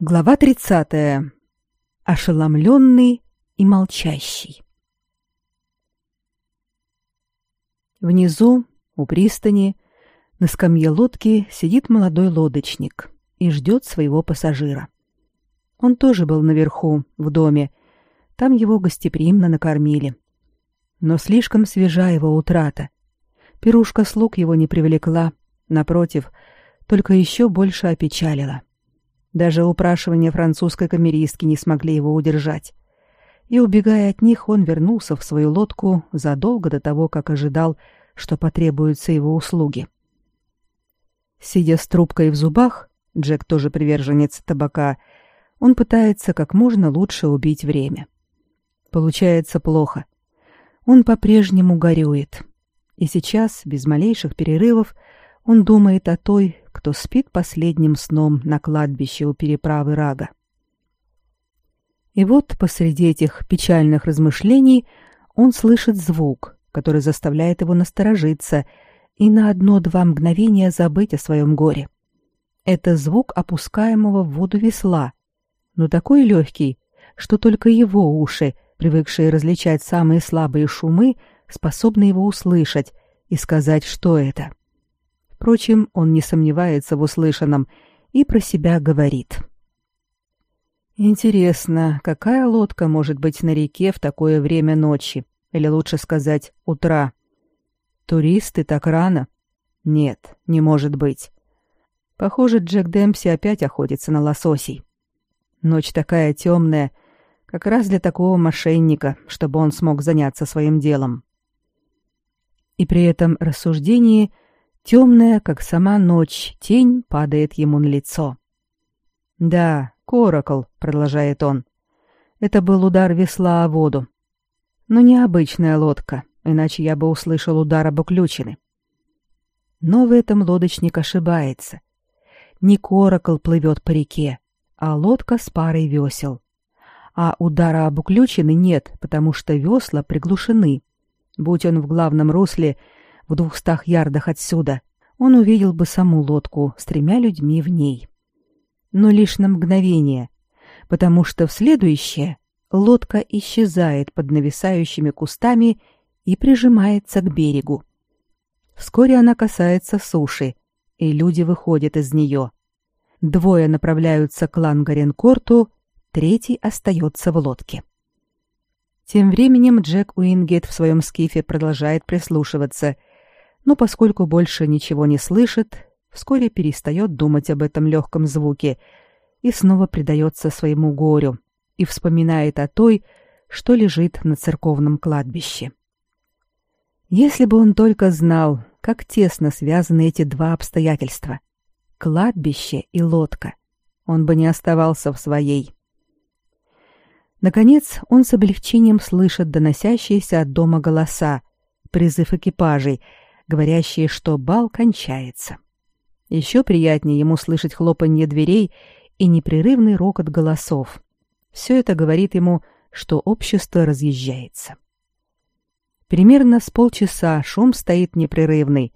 Глава 30. Ошеломленный и молчащий. Внизу, у пристани, на скамье лодки сидит молодой лодочник и ждет своего пассажира. Он тоже был наверху, в доме. Там его гостеприимно накормили. Но слишком свежа его утрата. Пирушка слуг его не привлекла, напротив, только еще больше опечалила. Даже упрашивания французской камеристки не смогли его удержать. И, убегая от них, он вернулся в свою лодку задолго до того, как ожидал, что потребуются его услуги. Сидя с трубкой в зубах, Джек тоже приверженец табака, он пытается как можно лучше убить время. Получается плохо. Он по-прежнему горюет. И сейчас, без малейших перерывов, он думает о той, кто спит последним сном на кладбище у переправы Рага. И вот посреди этих печальных размышлений он слышит звук, который заставляет его насторожиться и на одно-два мгновения забыть о своем горе. Это звук опускаемого в воду весла, но такой легкий, что только его уши, привыкшие различать самые слабые шумы, способны его услышать и сказать, что это. Впрочем, он не сомневается в услышанном и про себя говорит. Интересно, какая лодка может быть на реке в такое время ночи, или лучше сказать, утра? Туристы так рано? Нет, не может быть. Похоже, Джек Демпси опять охотится на лососей. Ночь такая темная, как раз для такого мошенника, чтобы он смог заняться своим делом. И при этом рассуждении – Темная, как сама ночь, тень падает ему на лицо. «Да, Коракл», — продолжает он. «Это был удар весла о воду. Но необычная лодка, иначе я бы услышал удар об уключины». Но в этом лодочник ошибается. Не Коракл плывет по реке, а лодка с парой весел. А удара об уключины нет, потому что весла приглушены. Будь он в главном русле — в двухстах ярдах отсюда, он увидел бы саму лодку с тремя людьми в ней. Но лишь на мгновение, потому что в следующее лодка исчезает под нависающими кустами и прижимается к берегу. Вскоре она касается суши, и люди выходят из нее. Двое направляются к Лангаренкорту, третий остается в лодке. Тем временем Джек Уингет в своем скифе продолжает прислушиваться — но поскольку больше ничего не слышит, вскоре перестает думать об этом легком звуке и снова предается своему горю и вспоминает о той, что лежит на церковном кладбище. Если бы он только знал, как тесно связаны эти два обстоятельства — кладбище и лодка, он бы не оставался в своей. Наконец он с облегчением слышит доносящиеся от дома голоса, призыв экипажей — говорящие, что бал кончается. Еще приятнее ему слышать хлопанье дверей и непрерывный рокот голосов. Все это говорит ему, что общество разъезжается. Примерно с полчаса шум стоит непрерывный.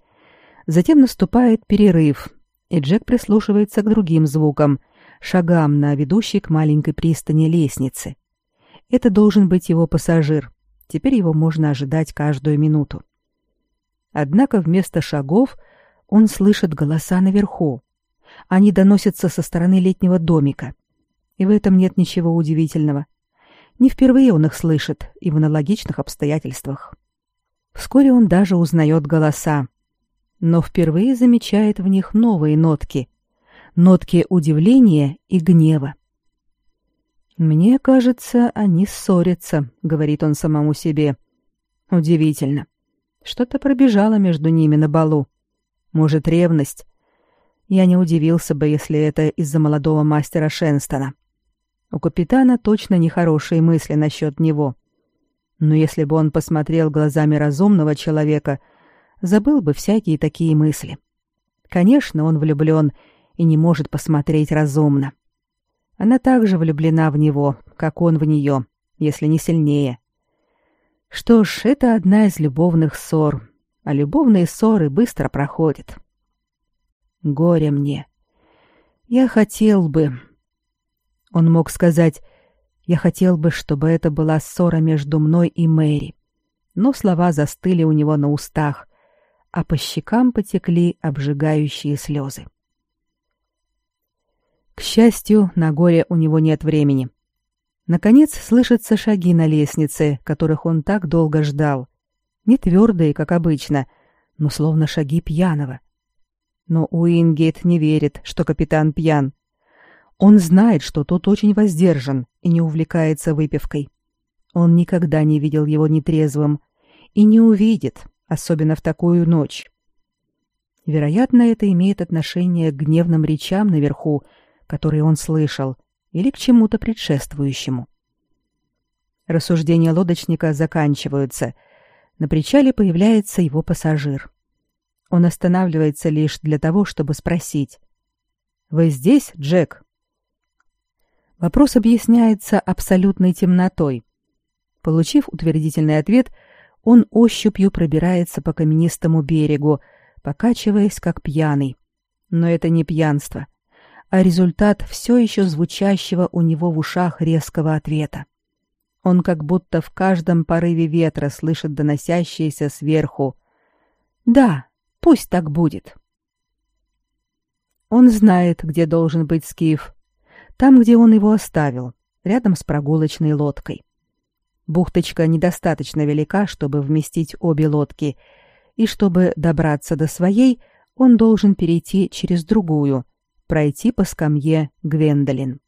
Затем наступает перерыв, и Джек прислушивается к другим звукам, шагам на ведущей к маленькой пристани лестнице. Это должен быть его пассажир. Теперь его можно ожидать каждую минуту. Однако вместо шагов он слышит голоса наверху. Они доносятся со стороны летнего домика. И в этом нет ничего удивительного. Не впервые он их слышит и в аналогичных обстоятельствах. Вскоре он даже узнает голоса, но впервые замечает в них новые нотки. Нотки удивления и гнева. «Мне кажется, они ссорятся», — говорит он самому себе. «Удивительно. Что-то пробежало между ними на балу. Может, ревность? Я не удивился бы, если это из-за молодого мастера Шенстона. У капитана точно нехорошие мысли насчет него. Но если бы он посмотрел глазами разумного человека, забыл бы всякие такие мысли. Конечно, он влюблен и не может посмотреть разумно. Она также влюблена в него, как он в нее, если не сильнее. Что ж, это одна из любовных ссор, а любовные ссоры быстро проходят. Горе мне. Я хотел бы... Он мог сказать «Я хотел бы, чтобы это была ссора между мной и Мэри». Но слова застыли у него на устах, а по щекам потекли обжигающие слезы. К счастью, на горе у него нет времени. Наконец слышатся шаги на лестнице, которых он так долго ждал. Не твердые, как обычно, но словно шаги пьяного. Но Уингейт не верит, что капитан пьян. Он знает, что тот очень воздержан и не увлекается выпивкой. Он никогда не видел его нетрезвым и не увидит, особенно в такую ночь. Вероятно, это имеет отношение к гневным речам наверху, которые он слышал, или к чему-то предшествующему. Рассуждения лодочника заканчиваются. На причале появляется его пассажир. Он останавливается лишь для того, чтобы спросить. «Вы здесь, Джек?» Вопрос объясняется абсолютной темнотой. Получив утвердительный ответ, он ощупью пробирается по каменистому берегу, покачиваясь как пьяный. Но это не пьянство а результат все еще звучащего у него в ушах резкого ответа. Он как будто в каждом порыве ветра слышит доносящееся сверху «Да, пусть так будет». Он знает, где должен быть Скиф, там, где он его оставил, рядом с прогулочной лодкой. Бухточка недостаточно велика, чтобы вместить обе лодки, и чтобы добраться до своей, он должен перейти через другую, пройти по скамье Гвендолин.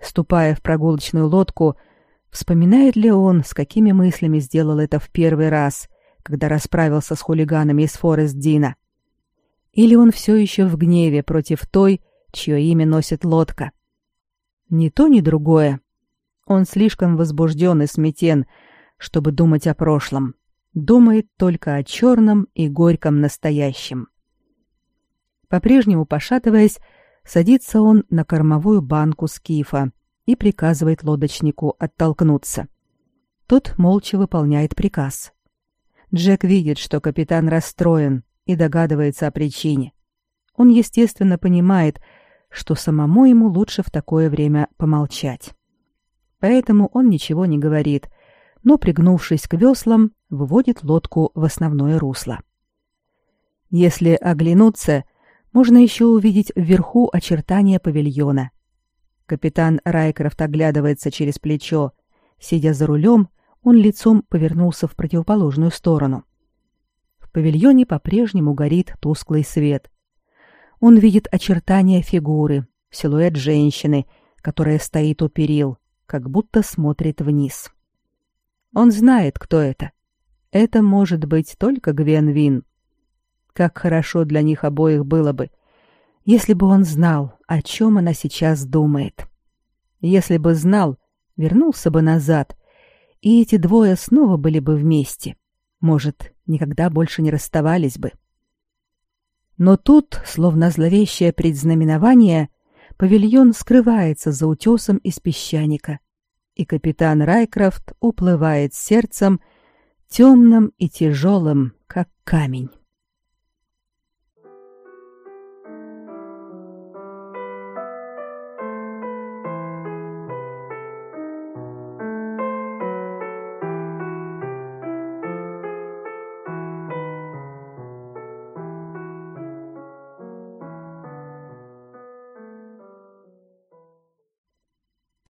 Ступая в прогулочную лодку, вспоминает ли он, с какими мыслями сделал это в первый раз, когда расправился с хулиганами из Форест-Дина? Или он все еще в гневе против той, чье имя носит лодка? Ни то, ни другое. Он слишком возбужден и сметен, чтобы думать о прошлом. Думает только о черном и горьком настоящем. По-прежнему пошатываясь, садится он на кормовую банку скифа и приказывает лодочнику оттолкнуться. Тот молча выполняет приказ. Джек видит, что капитан расстроен и догадывается о причине. Он, естественно, понимает, что самому ему лучше в такое время помолчать. Поэтому он ничего не говорит, но, пригнувшись к веслам, выводит лодку в основное русло. Если оглянуться — можно еще увидеть вверху очертания павильона. Капитан Райкрофт оглядывается через плечо. Сидя за рулем, он лицом повернулся в противоположную сторону. В павильоне по-прежнему горит тусклый свет. Он видит очертания фигуры, силуэт женщины, которая стоит у перил, как будто смотрит вниз. Он знает, кто это. Это может быть только Гвен Вин. Как хорошо для них обоих было бы, если бы он знал, о чем она сейчас думает. Если бы знал, вернулся бы назад, и эти двое снова были бы вместе. Может, никогда больше не расставались бы. Но тут, словно зловещее предзнаменование, павильон скрывается за утесом из песчаника, и капитан Райкрафт уплывает сердцем, темным и тяжелым, как камень.